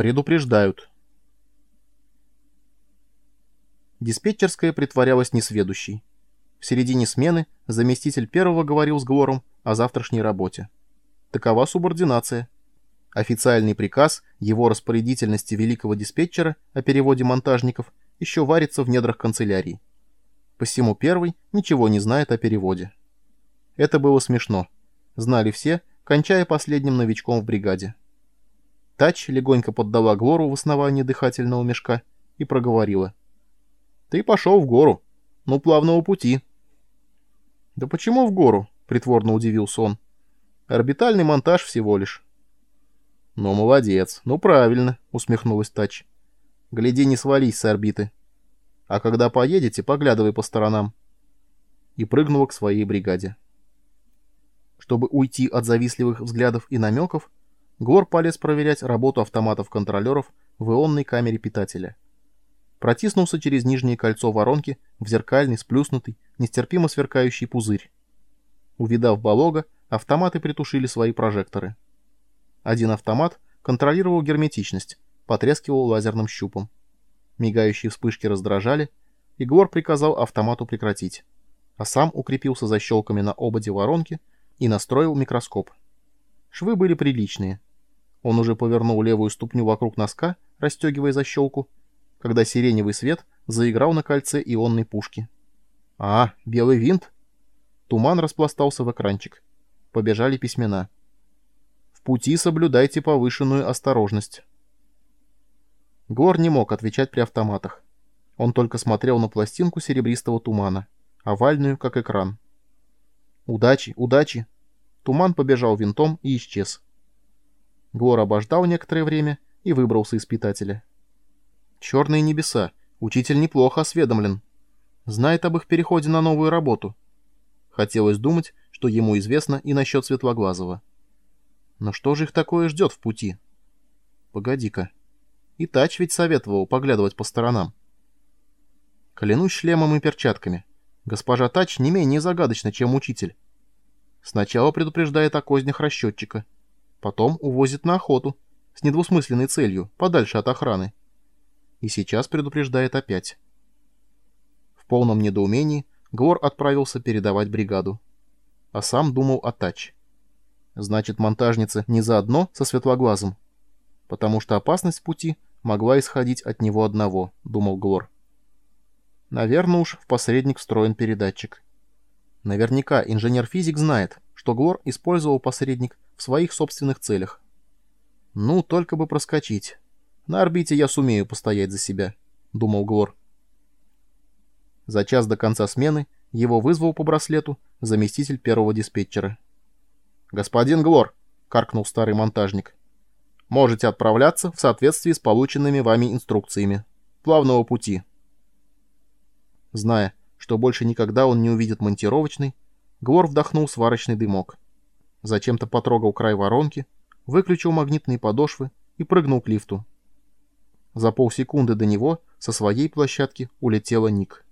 Предупреждают. Диспетчерская притворялась несведущей. В середине смены заместитель первого говорил с Глором о завтрашней работе. Такова субординация. Официальный приказ его распорядительности великого диспетчера о переводе монтажников еще варится в недрах канцелярии. Посему первый ничего не знает о переводе. Это было смешно. Знали все, кончая последним новичком в бригаде. Тач легонько поддала Глору в основании дыхательного мешка и проговорила. «Ты пошел в гору. Ну, плавного пути». «Да почему в гору?» — притворно удивился он. «Орбитальный монтаж всего лишь». «Ну, молодец. Ну, правильно», — усмехнулась Тач. «Гляди, не свались с орбиты. А когда поедете, поглядывай по сторонам». И прыгнула к своей бригаде. Чтобы уйти от завистливых взглядов и намеков, Гор полез проверять работу автоматов-контролеров в ионной камере питателя. Протиснулся через нижнее кольцо воронки в зеркальный, сплюснутый, нестерпимо сверкающий пузырь. Увидав Балога, автоматы притушили свои прожекторы. Один автомат контролировал герметичность, потрескивал лазерным щупом. Мигающие вспышки раздражали, и Гор приказал автомату прекратить, а сам укрепился защелками на ободе воронки и настроил микроскоп. Швы были приличные — он уже повернул левую ступню вокруг носка, расстегивая защелку, когда сиреневый свет заиграл на кольце ионной пушки. «А, белый винт?» Туман распластался в экранчик. Побежали письмена. «В пути соблюдайте повышенную осторожность». Гор не мог отвечать при автоматах. Он только смотрел на пластинку серебристого тумана, овальную, как экран. «Удачи, удачи!» Туман побежал винтом и исчез. Гор обождал некоторое время и выбрался из питателя. Черные небеса. Учитель неплохо осведомлен. Знает об их переходе на новую работу. Хотелось думать, что ему известно и насчет Светлоглазого. Но что же их такое ждет в пути? Погоди-ка. И Тач ведь советовал поглядывать по сторонам. Клянусь шлемом и перчатками. Госпожа Тач не менее загадочна, чем учитель. Сначала предупреждает о кознях расчетчика — Потом увозит на охоту, с недвусмысленной целью, подальше от охраны. И сейчас предупреждает опять. В полном недоумении Гор отправился передавать бригаду. А сам думал о Тач. Значит, монтажница не заодно со Светлоглазым? Потому что опасность пути могла исходить от него одного, думал Гор. Наверное уж в посредник встроен передатчик. Наверняка инженер-физик знает, что Глор использовал посредник в своих собственных целях. «Ну, только бы проскочить. На орбите я сумею постоять за себя», — думал Глор. За час до конца смены его вызвал по браслету заместитель первого диспетчера. «Господин Глор», — каркнул старый монтажник, — «можете отправляться в соответствии с полученными вами инструкциями. Плавного пути». Зная, что больше никогда он не увидит монтировочный, Глор вдохнул сварочный дымок зачем-то потрогал край воронки, выключил магнитные подошвы и прыгнул к лифту. За полсекунды до него со своей площадки улетела Ник.